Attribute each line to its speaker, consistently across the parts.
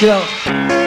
Speaker 1: Dankjewel. Je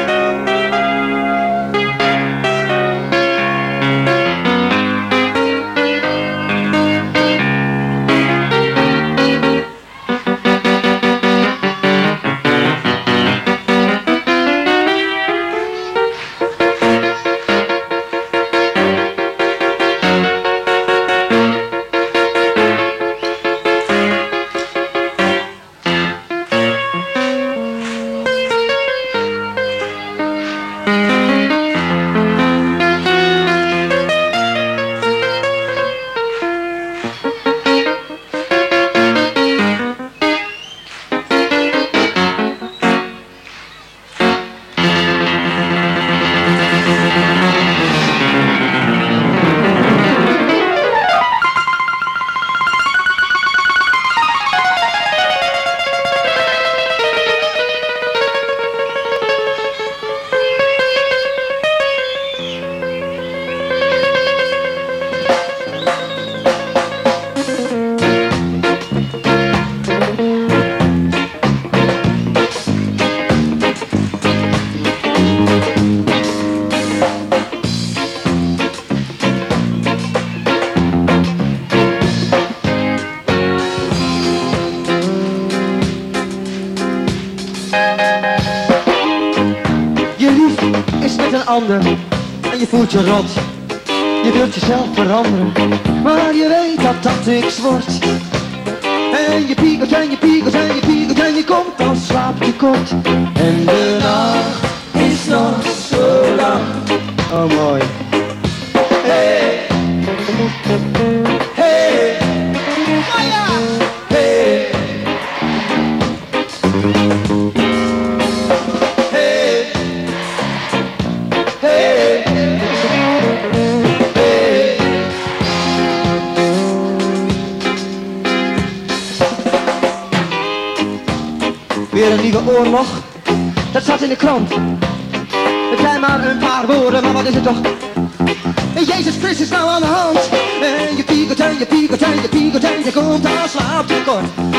Speaker 1: en je voelt je rot. Je wilt jezelf veranderen, maar je weet dat dat niks wordt. En je piekert en je piekert en je piekert en je komt dan slaap je kort. En de nacht is nog zo lang. Oh mooi. Hey. Weer een nieuwe oorlog, dat staat in de krant. Het zijn maar een paar woorden, maar wat is het toch? Jezus Christus is nou aan de hand. En je piekert en je piekert en je piekert en je komt aan slaap tekort.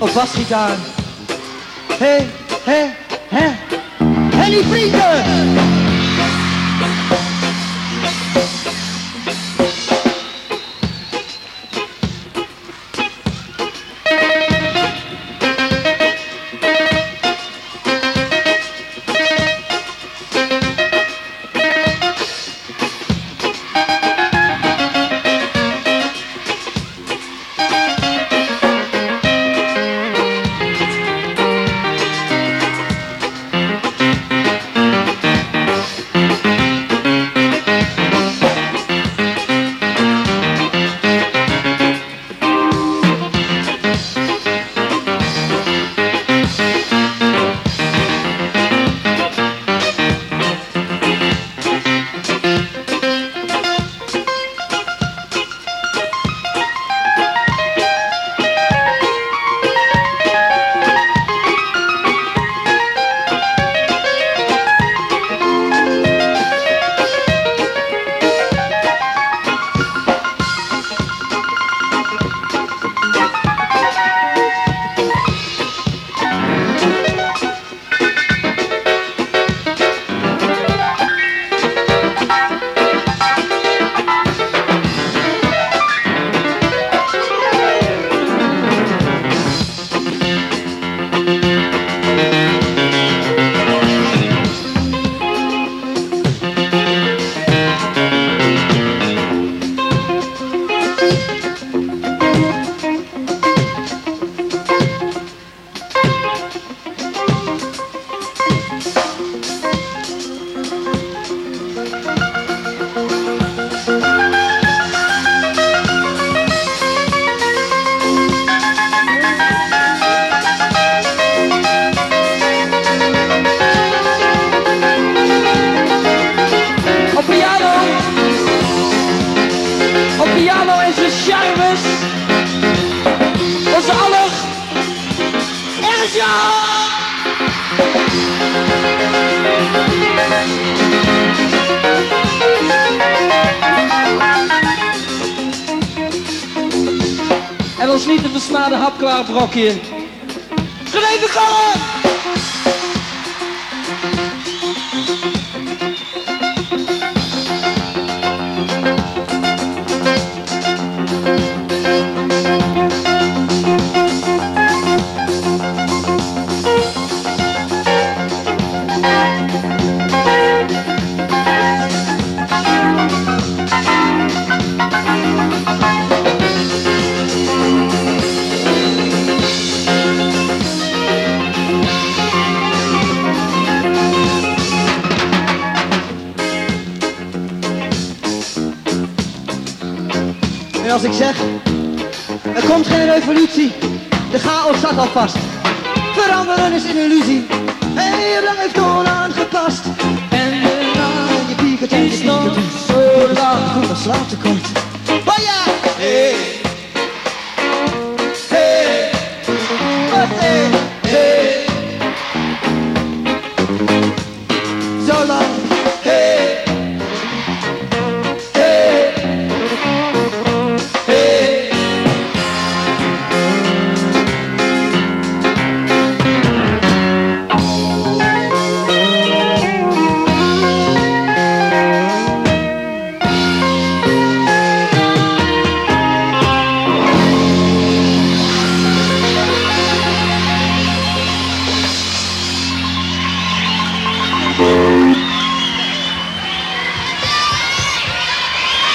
Speaker 1: of was hij Hey, hey, hey, hé, Henny niet te versmade hapklaar brokje. René de Gallen! Als ik zeg, er komt geen revolutie, de chaos staat al vast. Veranderen is een illusie, heel lang heeft Kool aangepast. En de je piekert en je piekert, zo lang, goed, dan slaat tekort.